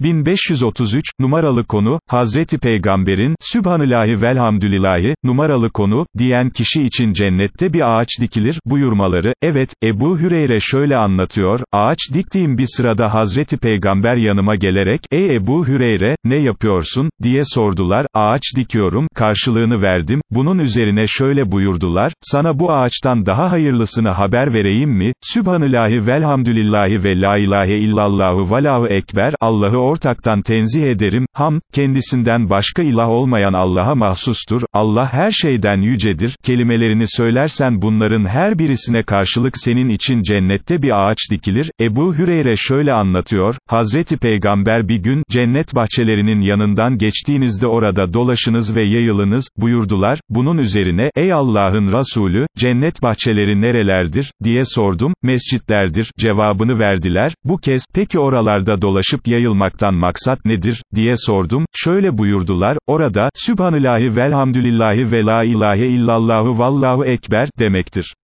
1533, numaralı konu, Hazreti Peygamber'in, Sübhanillahi velhamdülillahi, numaralı konu, diyen kişi için cennette bir ağaç dikilir, buyurmaları, evet, Ebu Hüreyre şöyle anlatıyor, ağaç diktiğim bir sırada Hazreti Peygamber yanıma gelerek, ey Ebu Hüreyre, ne yapıyorsun, diye sordular, ağaç dikiyorum, karşılığını verdim, bunun üzerine şöyle buyurdular, sana bu ağaçtan daha hayırlısını haber vereyim mi, Sübhanillahi velhamdülillahi ve la ilahe illallahu velahu ekber, Allah'ı ortaktan tenzih ederim, ham, kendisinden başka ilah olmayan Allah'a mahsustur, Allah her şeyden yücedir, kelimelerini söylersen bunların her birisine karşılık senin için cennette bir ağaç dikilir, Ebu Hüreyre şöyle anlatıyor, Hazreti Peygamber bir gün, cennet bahçelerinin yanından geçtiğinizde orada dolaşınız ve yayılınız, buyurdular, bunun üzerine, ey Allah'ın Resulü, cennet bahçeleri nerelerdir, diye sordum, mescitlerdir, cevabını verdiler, bu kez, peki oralarda dolaşıp yayılmaktan maksat nedir, diye sordum, şöyle buyurdular, orada, Sübhanillahi velhamdülillahi ve la ilahe illallahu vallahu ekber, demektir.